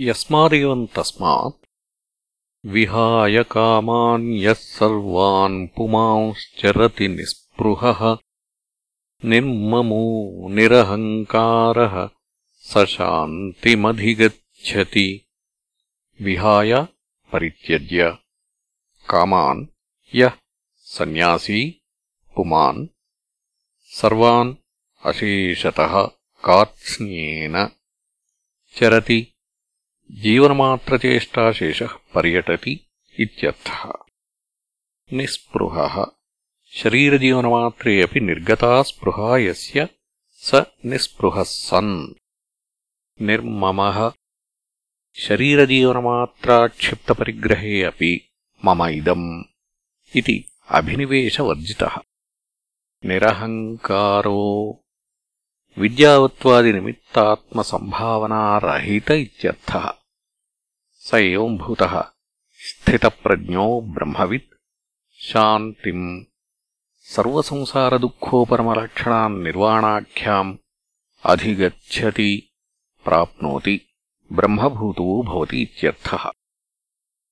यस्मादेवम् तस्मात् विहाय कामान् यः सर्वान् पुमांश्चरति निःस्पृहः निर्ममो निरहङ्कारः स शान्तिमधिगच्छति। विहाय परित्यज्य कामान् यः सन्न्यासी पुमान् सर्वान् अशेषतः कार्त्स्न्येन चरति జీవనమాత్రచేష్టాశేష పర్యటతి ఇత్యర్థः నిస్పృహ శరీరజీవనమాత్రే అపి నిర్గతా స్పృహా యస్య సన్ నిర్మ శరీరజీవనమాత్రాక్షిప్తపరిగ్రహే అపి మమ ఇదం ఇది అభినివేశవర్జిత నిరహంకారో विद्यावत्त्वादिनिमित्तात्मसम्भावनारहित इत्यर्थः स एवम्भूतः स्थितप्रज्ञो ब्रह्मवित् शान्तिम् सर्वसंसारदुःखोपरमलक्षणाम् निर्वाणाख्याम् अधिगच्छति प्राप्नोति ब्रह्मभूतो भवति इत्यर्थः